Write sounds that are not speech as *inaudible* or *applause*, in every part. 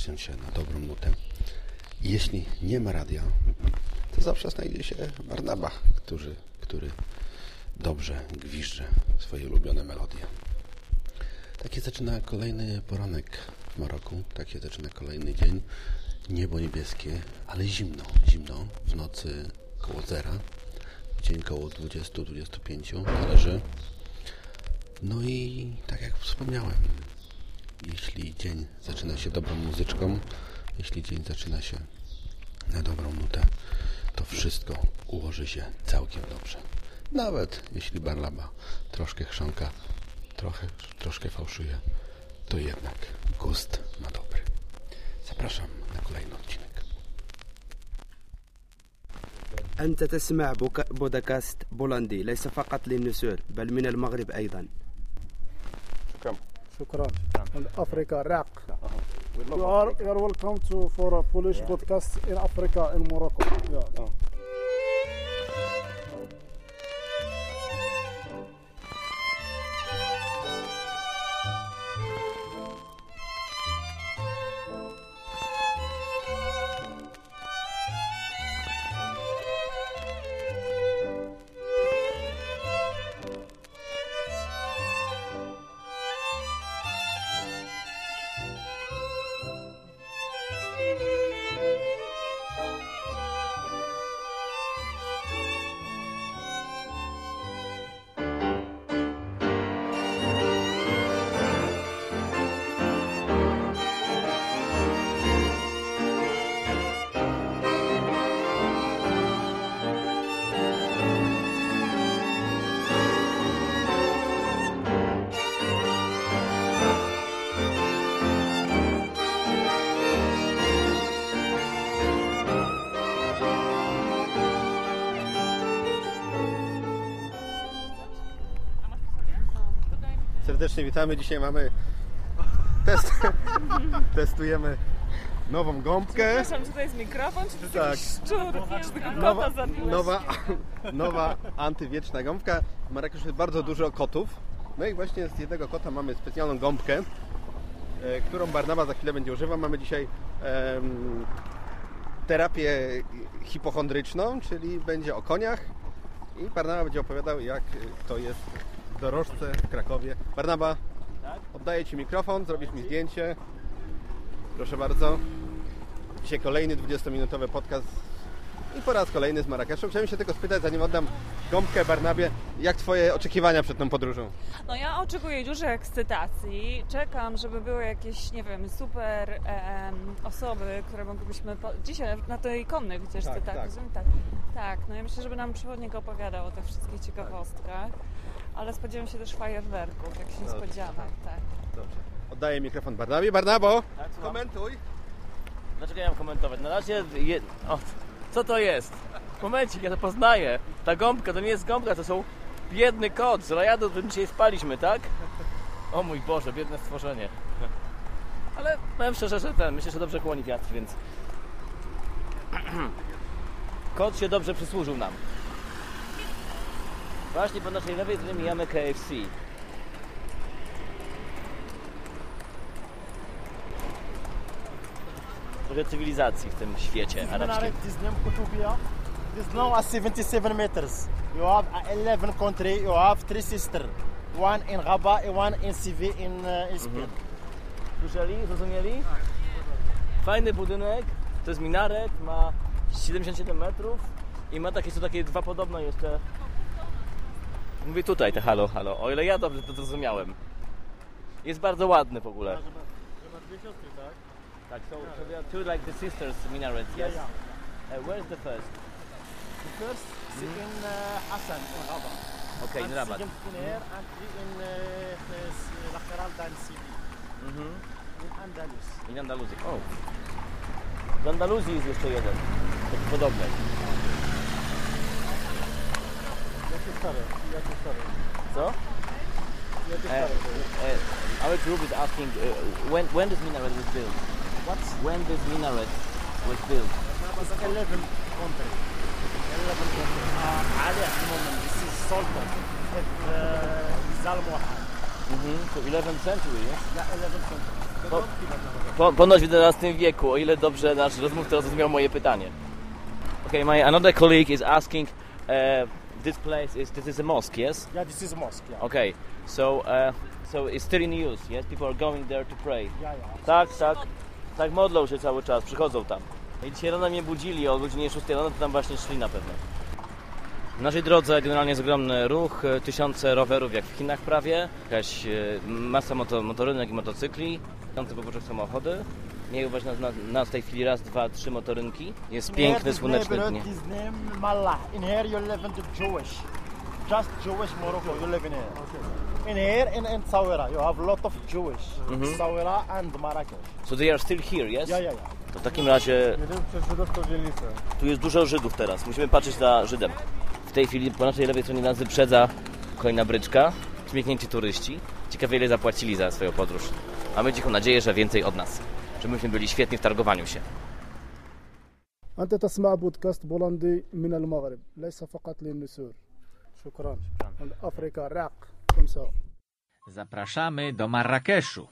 zacznie się na dobrą nutę. Jeśli nie ma radia, to zawsze znajdzie się Barnaba, który, który dobrze gwizdże swoje ulubione melodie. Takie zaczyna kolejny poranek w Maroku, takie zaczyna kolejny dzień. Niebo niebieskie, ale zimno, zimno. W nocy koło zera, dzień koło 20-25 należy. No i tak jak wspomniałem, jeśli dzień zaczyna się dobrą muzyczką, jeśli dzień zaczyna się na dobrą nutę, to wszystko ułoży się całkiem dobrze. Nawet jeśli Barlaba troszkę chrząka, trochę, troszkę fałszuje, to jednak gust ma dobry. Zapraszam na kolejny odcinek. أنت تسمع بوكا- بودكاست بولندي ليس فقط للنسور بل من المغرب أيضا شكرا and Africa Raq. You are, you are welcome to for a Polish podcast in Africa in Morocco. Yeah. Serdecznie witamy. Dzisiaj mamy test, *laughs* testujemy nową gąbkę. Przepraszam, czy to jest mikrofon, czy to jest Tak. jakiś szczur? Kota Nowa, zabiłeś. nowa, nowa antywieczna gąbka. W Marrakeszy jest bardzo dużo kotów. No i właśnie z jednego kota mamy specjalną gąbkę, e, którą Barnaba za chwilę będzie używał. Mamy dzisiaj em, terapię hipochondryczną, czyli będzie o koniach i Barnaba będzie opowiadał, jak to jest dorożce w Krakowie. Barnaba, oddaję Ci mikrofon, zrobisz mi zdjęcie. Proszę bardzo. Dzisiaj kolejny 20-minutowy podcast i po raz kolejny z Marrakeszu. Chciałem się tylko spytać, zanim oddam gąbkę Barnabie, jak Twoje oczekiwania przed tą podróżą? No ja oczekuję dużej ekscytacji. Czekam, żeby były jakieś, nie wiem, super em, osoby, które moglibyśmy... Po... Dzisiaj na tej konnej wycieczce, Tak, tak, tak. Tak. Tak, no ja myślę, żeby nam przewodnik opowiadał o tych wszystkich ciekawostkach. Ale spodziewam się też fajerwerków, jakichś Dobrze. niespodzianek, tak. Dobrze. Oddaję mikrofon Barnabie. Barnabo, Tak, komentuj. Dlaczego ja mam komentować? Na razie... Je... O, co to jest? Momencik, ja to poznaję. Ta gąbka to nie jest gąbka, to są biedny kot z rajadu, którym dzisiaj spaliśmy, tak? O mój Boże, biedne stworzenie. Ale powiem szczerze, że ten, myślę, że dobrze kłoni wiatr, więc... *clears throat* Kot się dobrze przysłużył nam. Właśnie po naszej lewej stronie mijamy KFC. Trochę cywilizacji w tym świecie arabskim. Is now at 77 meters. You have a 11 country. You have three sisters. One in Rabat and one in Seville in, uh, in Spain. Słyszeli? Zrozumieli? Fajny budynek, to jest minaret, ma 77 metrów i ma takie, są takie dwa podobne jeszcze. Mówię tutaj te halo, halo, o ile ja dobrze to zrozumiałem. Jest bardzo ładny w ogóle. Tak, so, so there are two like the sisters minarets, yes? Uh, where's the first? The first is in uh, Hassan in Rabat. Okay, in And Rabat. second in here and three in uh, uh, La Feralda and Seville. Mhm. In Andalus. I na Andaluzji. O. W Andaluzji jest jeszcze jeden, taki podobny. Jakie stare? Jakie stare? Co? Jakie Uh, stare? to jest? uh, our group is asking uh, when when this minaret was built. What? When this minaret was built. 11 country. 11 country. Uh, Ali at the moment, this is Sultan. Uh, this Zal Muhammad. Mhm, to 11th century, yes? Yeah, 11th century. Po, po, ponoć w XI wieku, o ile dobrze nasz rozmówca zrozumiał moje pytanie. Okay, my another colleague is asking, uh, this place is, this is a mosque, yes? Yeah, this is mosque. Yeah, Okay, so, uh, so it's still in use, yes? People are going there to pray. yeah, yeah. Tak, tak. Tak modlą się cały czas, przychodzą tam. I dzisiaj rano mnie budzili o godzinie 6 rano, to tam właśnie szli na pewno. W naszej drodze generalnie jest ogromny ruch, e, tysiące rowerów jak w Chinach prawie, jakaś e, masa moto, motorynek i motocykli, tysiące poboczek samochody. Mieli właśnie nas, nas, nas w tej chwili raz, dwa, trzy motorynki. Jest piękny, słoneczny dzień. is named Mallah. In here you live in the Jewish. Just Jewish Morocco, you live in here. In here, in, in Sawira, you have a lot of Jewish. Sawira and Marrakesh. So they are still here, yes? Yeah, yeah, yeah. To w takim razie tu jest dużo Żydów teraz. Musimy patrzeć za Żydem. W tej chwili po naszej lewej stronie nas wyprzedza kolejna bryczka. Śmiechnięci turyści. Ciekawie ile zapłacili za swoją podróż. Mamy cichą nadzieję, że więcej od nas Żebyśmy byli świetni w targowaniu się. أنت تسمع بودكاست بولندي من المغرب ليس فقط للنسور شكرا أفريقيا راق كمسا Zapraszamy do Marrakeszu.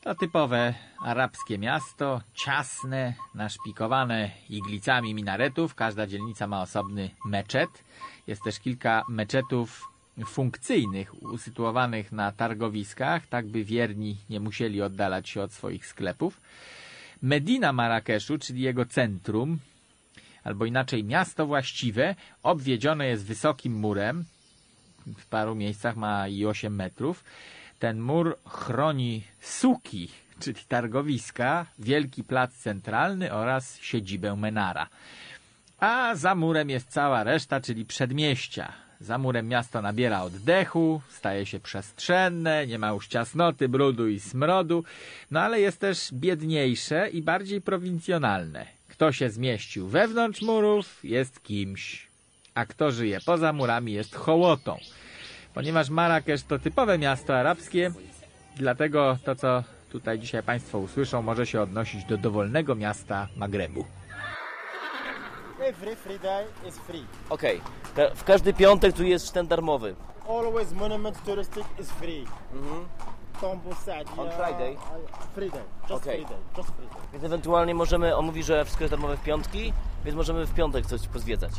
To typowe arabskie miasto, ciasne, naszpikowane iglicami minaretów. Każda dzielnica ma osobny meczet. Jest też kilka meczetów funkcyjnych, usytuowanych na targowiskach, tak by wierni nie musieli oddalać się od swoich sklepów. Medina Marrakeszu, czyli jego centrum, albo inaczej miasto właściwe, obwiedzione jest wysokim murem, w paru miejscach ma i 8 metrów. Ten mur chroni suki, czyli targowiska, wielki plac centralny oraz siedzibę Menara. A za murem jest cała reszta, czyli przedmieścia. Za murem miasto nabiera oddechu, staje się przestrzenne, nie ma już ciasnoty, brudu i smrodu, no ale jest też biedniejsze i bardziej prowincjonalne. Kto się zmieścił wewnątrz murów, jest kimś, a kto żyje poza murami, jest hołotą. Ponieważ Marrakesz to typowe miasto arabskie, dlatego to, co tutaj dzisiaj Państwo usłyszą, może się odnosić do dowolnego miasta Magrebu. Every Friday is free. Okej, w każdy piątek tu jest szten darmowy. Always monument touristic is free. Tombo Sadia. On Friday? Friday. Just Okay. Friday. Just Friday. Więc ewentualnie możemy, on mówi, że wszystko jest darmowe w piątki, więc możemy w piątek coś pozwiedzać.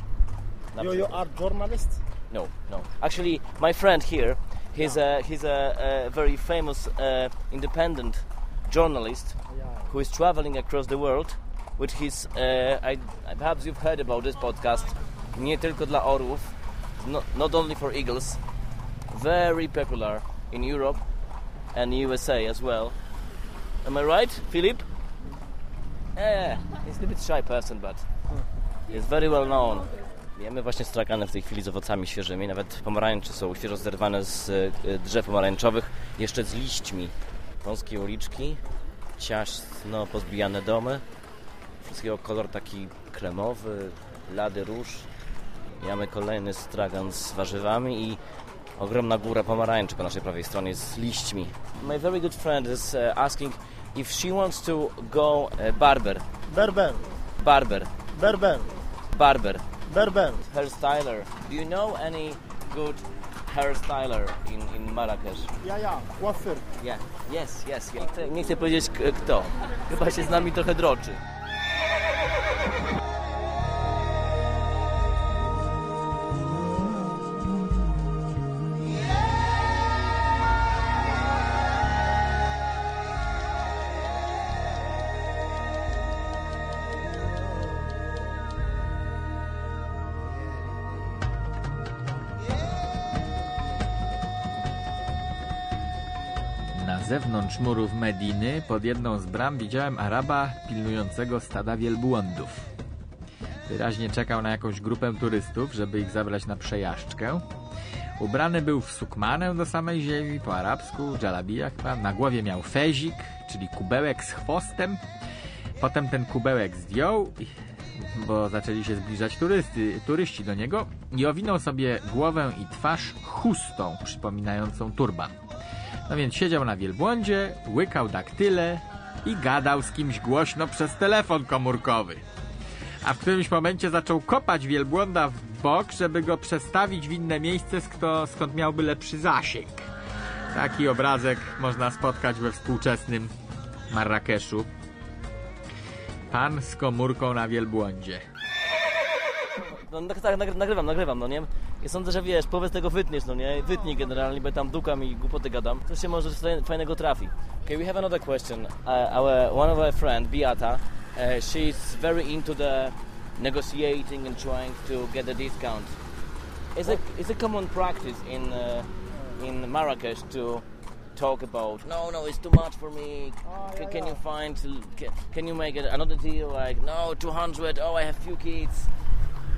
Na You, you przykład. are journalist? No, no. Actually, my friend here, he's a he's a, a very famous uh, independent journalist who is traveling across the world with his. Uh, I, perhaps you've heard about this podcast. Nie tylko dla orłów, not, not only for eagles. Very popular in Europe and USA as well. Am I right, Philip? Yeah, he's a bit shy person, but he's very well known. Jemy właśnie stragany w tej chwili z owocami świeżymi, nawet pomarańcze są świeżo zerwane z e, drzew pomarańczowych, jeszcze z liśćmi. Wąskie uliczki, ciasno pozbijane domy, wszystkiego kolor taki kremowy, lady róż. Jamy kolejny stragan z warzywami i ogromna góra pomarańczy po naszej prawej stronie z liśćmi. My very good friend is uh, asking if she wants to go uh, barber, Berber. barber, Berber. barber. Berber. hairstyler. Do you know any good hairstyler in, in Marrakesh? Yeah, yeah. Coiffeur. Yeah. Yes, yes. Nie chcę, nie chcę powiedzieć kto. Chyba się z nami trochę droczy. Zewnątrz murów Mediny, pod jedną z bram, widziałem Araba pilnującego stada wielbłądów. Wyraźnie czekał na jakąś grupę turystów, żeby ich zabrać na przejażdżkę. Ubrany był w sukmanę do samej ziemi, po arabsku, dżalabija chyba. Na głowie miał fezik, czyli kubełek z chwostem. Potem ten kubełek zdjął, bo zaczęli się zbliżać turysty, turyści do niego i owinął sobie głowę i twarz chustą przypominającą turban. No więc siedział na wielbłądzie, łykał daktyle i gadał z kimś głośno przez telefon komórkowy. A w którymś momencie zaczął kopać wielbłąda w bok, żeby go przestawić w inne miejsce, sk- skąd miałby lepszy zasięg. Taki obrazek można spotkać we współczesnym Marrakeszu. Pan z komórką na wielbłądzie. No tak, tak, nagry- nagrywam, nagrywam, no nie? I sądzę, że wiesz, powiedz tego wytniesz, no nie? Wytnij generalnie, bo tam dukam i głupoty gadam. Coś się może coś fajnego trafi. Okay, we have another question. Uh, our, one of our friend, Beata, uh, she's very into the negotiating and trying to get a discount. Is it, is a common practice in, uh, in Marrakesh to talk about, no, no, it's too much for me. Can, can you find, can, can you make it another deal? Like, no, 200, oh, I have few kids.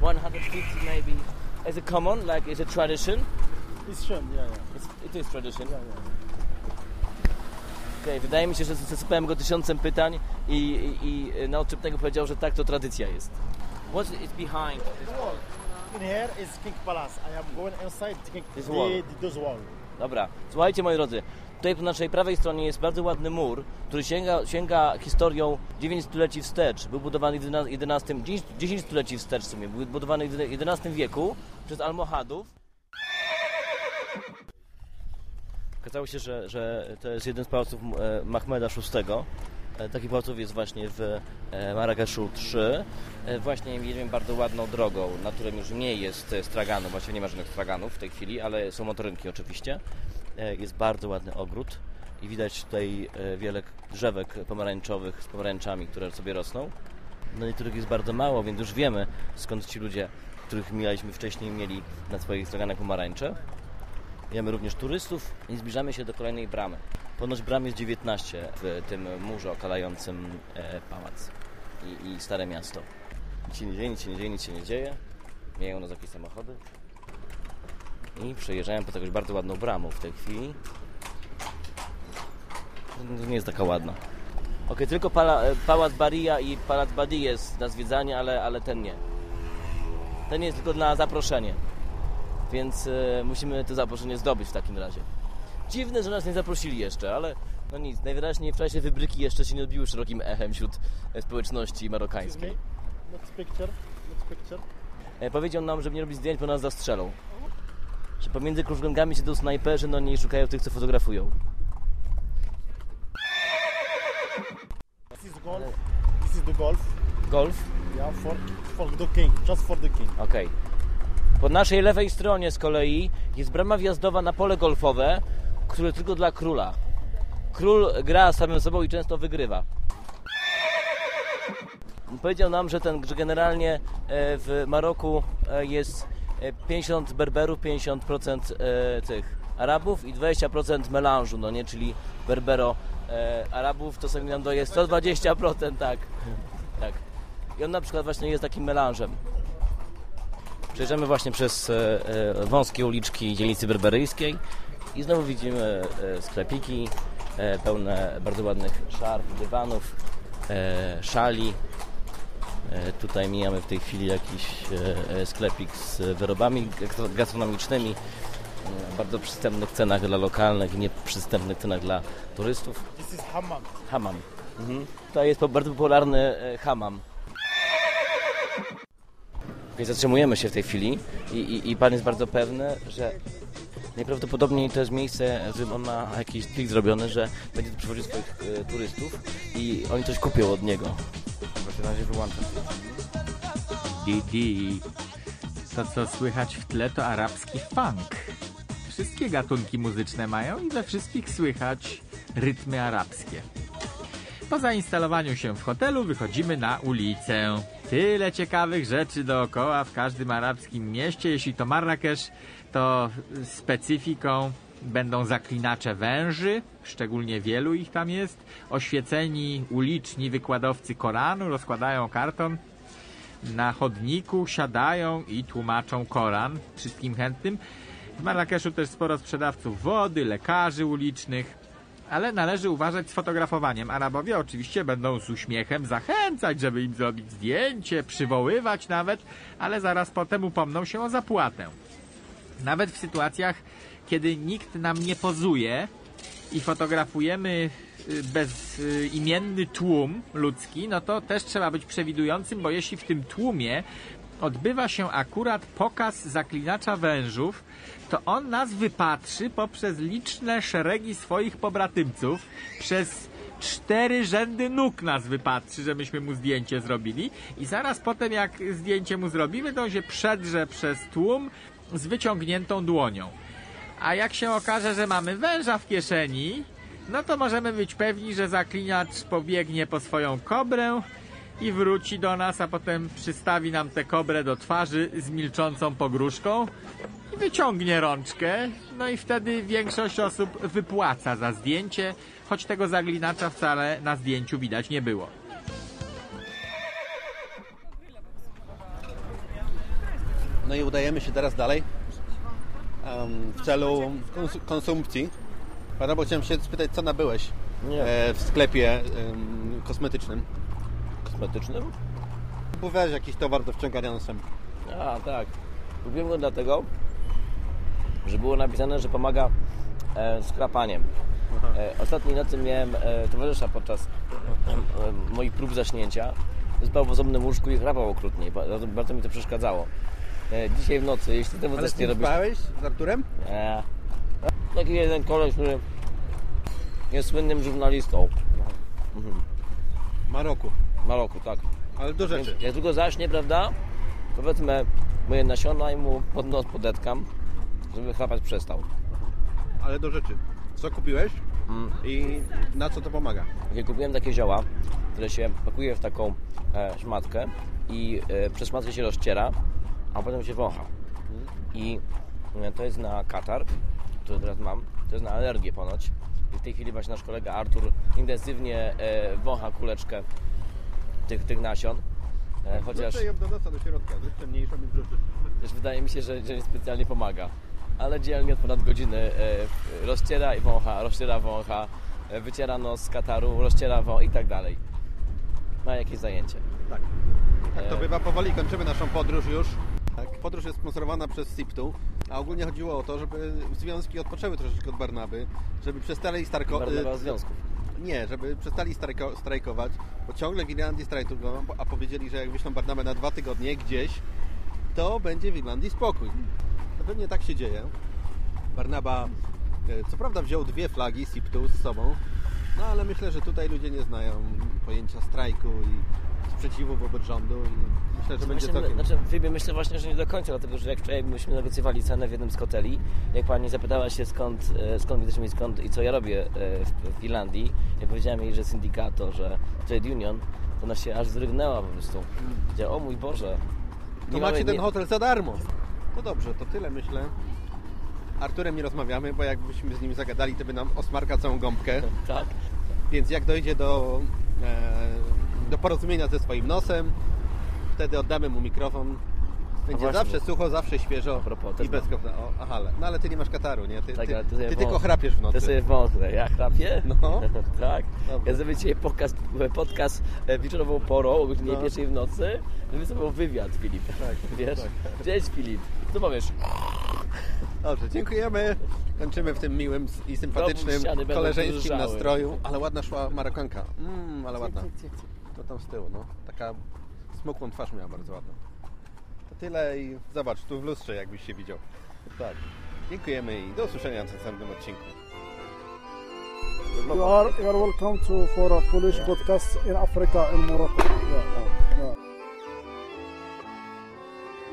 150 maybe. Is it common? Like, is it tradition? It's shame, yeah, yeah. It's, it is tradition. yeah, yeah. Okej, wydaje mi się, że zasypałem go tysiącem pytań i, i, i na odczytnego powiedział, że tak, to tradycja jest. What is behind this wall? In here is King Palace. I am going inside King, This the, wall. the, those wall. Dobra, słuchajcie moi drodzy, tutaj po naszej prawej stronie jest bardzo ładny mur, który sięga, sięga historią 9 stuleci wstecz. Był budowany w 11, 10, 10 stuleci wstecz w sumie, był budowany w XI wieku przez Almohadów. Okazało się, że, że to jest jeden z pałaców e, Mahmeda VI. E, Takich pałaców jest właśnie w e, Marrakeszu 3. E, Właśnie jedziemy bardzo ładną drogą, na którym już nie jest straganów, właściwie nie ma żadnych straganów w tej chwili, ale są motorynki oczywiście. E, Jest bardzo ładny ogród i widać tutaj e, wiele drzewek pomarańczowych z pomarańczami, które sobie rosną. No niektórych jest bardzo mało, więc już wiemy skąd ci ludzie, których mieliśmy wcześniej, mieli na swoich straganach pomarańcze. Wiemy również turystów i zbliżamy się do kolejnej bramy. Ponoć bram jest 19 w tym murze okalającym e, pałac i, i stare miasto. Nic się nie dzieje, nic się nie dzieje, nic się nie dzieje. Mijają nas jakieś samochody. I przejeżdżają pod jakąś bardzo ładną bramą w tej chwili. Nie jest taka ładna. Okej, tylko pala, e, pałac Baria i pałac Badi jest na zwiedzanie, ale, ale ten nie. Ten jest tylko na zaproszenie więc e, musimy to zaproszenie zdobyć w takim razie. Dziwne, że nas nie zaprosili jeszcze, ale no nic, najwyraźniej w czasie wybryki jeszcze się nie odbiły szerokim echem wśród e, społeczności marokańskiej. Next picture. Next picture. Powiedział nam, żeby nie robić zdjęć, bo nas zastrzelą. Że pomiędzy krużgankami siedzą snajperzy, no nie szukają tych, co fotografują. This is golf. This is the golf. Golf? Yeah, for for the king, just for the king. Okej. Po naszej lewej stronie z kolei jest brama wjazdowa na pole golfowe, które tylko dla króla. Król gra samym sobą i często wygrywa. Powiedział nam, że, ten, że generalnie e, w Maroku e, jest 50 Berberów, 50% e, tych Arabów i 20% melanżu, no nie, czyli Berbero e, Arabów to sobie nam daje 120%, tak. tak. I on na przykład właśnie jest takim melanżem. Przejeżdżamy właśnie przez e, e, wąskie uliczki dzielnicy berberyjskiej i znowu widzimy e, sklepiki e, pełne bardzo ładnych szarf, dywanów, e, szali. E, tutaj mijamy w tej chwili jakiś e, e, sklepik z wyrobami gastro- gastronomicznymi w bardzo przystępnych cenach dla lokalnych i nieprzystępnych cenach dla turystów. This is hammam. Hamam. Mhm. Tutaj jest bardzo popularny hamam. Okay, zatrzymujemy się w tej chwili i, i, i pan jest bardzo pewny, że najprawdopodobniej to jest miejsce, w którym on ma jakiś trik zrobiony, że będzie tu przywoził swoich e, turystów i oni coś kupią od niego. Na razie wyłączam. Didi. To, co słychać w tle, to arabski funk. Wszystkie gatunki muzyczne mają i we wszystkich słychać rytmy arabskie. Po zainstalowaniu się w hotelu wychodzimy na ulicę. Tyle ciekawych rzeczy dookoła w każdym arabskim mieście. Jeśli to Marrakesz, to specyfiką będą zaklinacze węży, szczególnie wielu ich tam jest. Oświeceni uliczni wykładowcy Koranu rozkładają karton na chodniku siadają i tłumaczą Koran wszystkim chętnym. W Marrakeszu też sporo sprzedawców wody, lekarzy ulicznych, ale należy uważać z fotografowaniem. Arabowie oczywiście będą z uśmiechem zachęcać, żeby im zrobić zdjęcie, przywoływać nawet, ale zaraz potem upomną się o zapłatę. Nawet w sytuacjach, kiedy nikt nam nie pozuje i fotografujemy y, bezimienny tłum ludzki, no to też trzeba być przewidującym, bo jeśli w tym tłumie odbywa się akurat pokaz zaklinacza wężów, to on nas wypatrzy poprzez liczne szeregi swoich pobratymców, przez cztery rzędy nóg nas wypatrzy, że myśmy mu zdjęcie zrobili i zaraz potem jak zdjęcie mu zrobimy, to on się przedrze przez tłum z wyciągniętą dłonią. A jak się okaże, że mamy węża w kieszeni, no to możemy być pewni, że zaklinacz pobiegnie po swoją kobrę i wróci do nas, a potem przystawi nam tę kobrę do twarzy z milczącą pogróżką i wyciągnie rączkę. No i wtedy większość osób wypłaca za zdjęcie, choć tego zaglinacza wcale na zdjęciu widać nie było. No i udajemy się teraz dalej w celu kons- konsumpcji. Pana, bo chciałem się spytać, co nabyłeś e, w sklepie em, kosmetycznym? Kosmetycznym? Kupowałeś jakiś towar do wciągania nosem. A, tak. Kupiłem go dlatego, że było napisane, że pomaga e, z krapaniem. E, ostatniej nocy miałem e, towarzysza podczas e, moich prób zaśnięcia. Spał w osobnym łóżku i chrapał okrutnie. Bardzo, bardzo mi to przeszkadzało. E, dzisiaj w nocy, jeśli temu Ale z zacznie tym robić... spałeś z Arturem? Nie. Taki jeden koleś, który jest słynnym żurnalistą. W Maroku. W Maroku, tak. Ale do rzeczy. jak tylko zaśnie, prawda, to wezmę moje nasiona i mu pod nos podetkam, żeby chrapać przestał. Ale do rzeczy. Co kupiłeś Mm. i na co to pomaga? Jak kupiłem takie zioła, które się pakuje w taką e, szmatkę i e, przez szmatkę się rozciera, a potem się wącha. I e, to jest na katar, który teraz mam, to jest na alergię ponoć. I w tej chwili właśnie nasz kolega Artur intensywnie e, wącha kuleczkę tych, tych nasion. E, chociaż ją do nosa, do środka. Jeszcze mniejszą mi też wydaje mi się, że, że nie specjalnie pomaga. Ale dzielnie od ponad godziny e, rozciera i wącha, rozciera, wącha, e, wyciera nos z kataru, rozciera wąch i tak dalej. Ma jakieś zajęcie. Tak. Tak to E. bywa. Powoli kończymy naszą podróż już. Podróż jest sponsorowana przez SIPTU, a ogólnie chodziło o to, żeby związki odpoczęły troszeczkę od Barnaby, żeby przestali starko... Barnawa związków. Nie, żeby przestali strajko, strajkować, bo ciągle w Irlandii strajkują, a powiedzieli, że jak wyślą Barnabę na dwa tygodnie gdzieś, to będzie w Irlandii spokój. To pewnie tak się dzieje. Barnaba e, co prawda wziął dwie flagi SIPTU z sobą, no ale myślę, że tutaj ludzie nie znają pojęcia strajku i sprzeciwu wobec rządu i myślę, że będzie Właśnie, całkiem... Znaczy, Filipie, myślę właśnie, że nie do końca, dlatego że jak wczoraj myśmy negocjowali cenę w jednym z hoteli, jak pani zapytała się skąd, e, skąd widzę mi skąd i co ja robię e, w, Irlandii, jak powiedziałem jej, że syndykato, że trade union, to ona się aż zrygnęła po prostu. Powiedziała, o mój Boże. To macie ten nie- hotel za darmo. No dobrze, to tyle myślę. Arturem nie rozmawiamy, bo jakbyśmy z nim zagadali, to by nam osmarka całą gąbkę. *laughs* Tak. Więc jak dojdzie do, e, do porozumienia ze swoim nosem, wtedy oddamy mu mikrofon. Będzie właśnie. zawsze sucho, zawsze świeżo A propos, i bez. O, aha, ale- no ale ty nie masz kataru, nie? Ty, Tak, ty, ty wąch- tylko chrapiesz w nocy. To sobie wąchnę. Ja chrapię? No. *laughs* tak. Dobra. Ja zrobię dzisiaj podcast, podcast e, wieczorową porą o godzinie No. pierwszej w nocy, żeby sobie wywiad, Filip. Tak, *laughs* Wiesz? tak. Cześć, Filip. Co powiesz? Dobrze, dziękujemy. Kończymy w tym miłym i sympatycznym, koleżeńskim nastroju. Ale ładna szła Marokanka. Mmm, ale ładna. To tam z tyłu, no. Taka smukłą twarz miała bardzo ładną. To tyle i zobacz, tu w lustrze jakbyś się widział. Tak. Dziękujemy i do usłyszenia w następnym odcinku. You are, you are welcome to for a Polish podcast in Africa in Morocco. Yeah, yeah.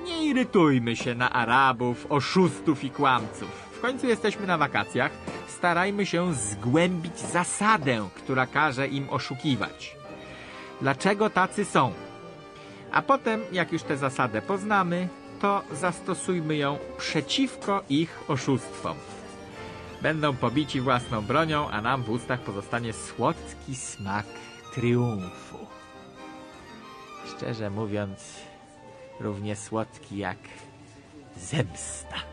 Nie irytujmy się na Arabów, oszustów i kłamców. W końcu jesteśmy na wakacjach. Starajmy się zgłębić zasadę, która każe im oszukiwać. Dlaczego tacy są? A potem, jak już tę zasadę poznamy, to zastosujmy ją przeciwko ich oszustwom. Będą pobici własną bronią, a nam w ustach pozostanie słodki smak triumfu. Szczerze mówiąc, równie słodki jak zemsta.